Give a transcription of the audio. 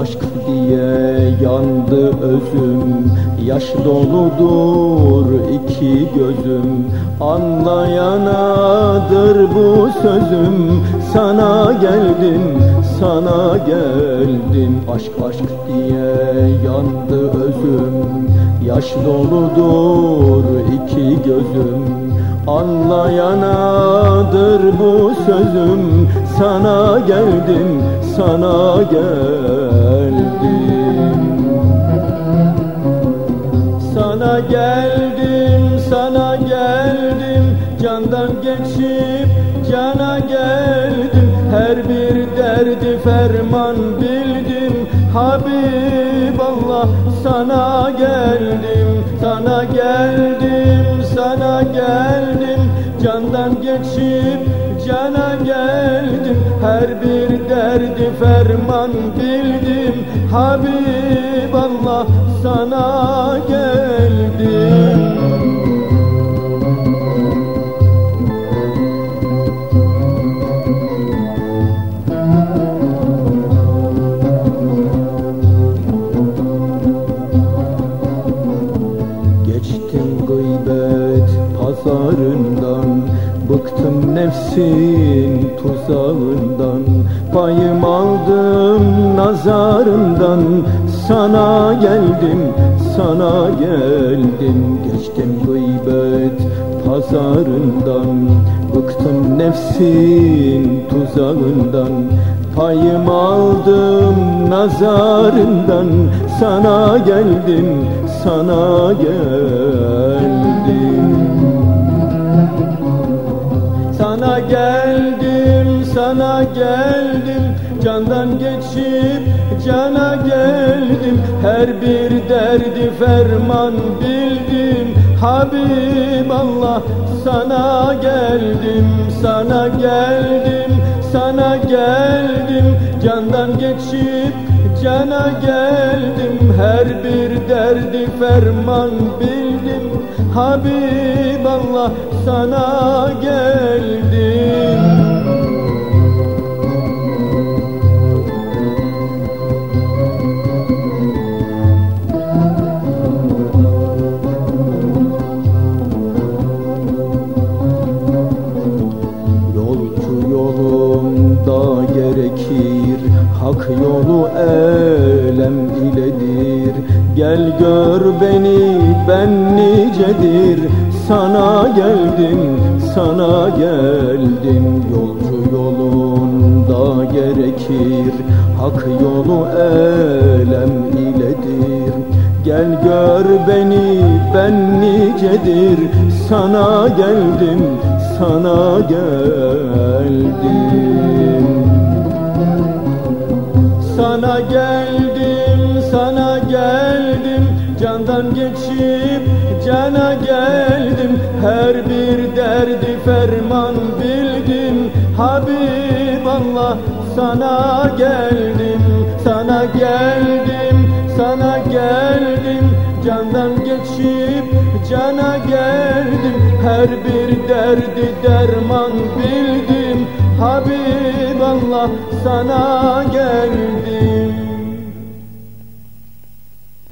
aşk diye yandı özüm. Yaş doludur iki gözüm. Anlayanadır bu sözüm. Sana geldim, sana geldim. Aşk aşk diye yandı özüm. Yaş doludur iki gözüm. Anlayanadır bu sözüm Sana geldim, sana geldim. Sana geldim, sana geldim. Candan geçip cana geldim. Her bir derdi ferman bildim. Habiballah sana geldim. Sana geldim, sana geldim. Candan geçip cana geldim. Her bir derdi ferman bildim. Habiballah sana geldim pazarından Bıktım nefsin tuzağından. Payım aldım nazarından Sana geldim, sana geldim. Geçtim gıybet pazarından. Bıktım nefsin tuzağından. Payım aldım nazarından. Sana geldim, sana geldim Sana geldim, sana geldim. Candan geçip cana geldim. Her bir derdi ferman bildim. Habiballah sana geldim, sana geldim Sana geldim, candan geçip cana geldim. Her bir derdi ferman bildim. Habiballah sana geldim gerekir. Hak yolu elem iledir. Gel gör beni ben nicedir. Sana geldim, sana geldim. Yolcu yolunda gerekir. Hak yolu elem iledir. Gel gör beni ben nicedir. Sana geldim, sana geldim Sana geldim, sana geldim. Candan geçip cana geldim. Her bir derdi ferman bildim. Habiballah sana geldim. Sana geldim, sana geldim. Candan geçip cana geldim. Her bir derdi derman bildim Allah sana geldim.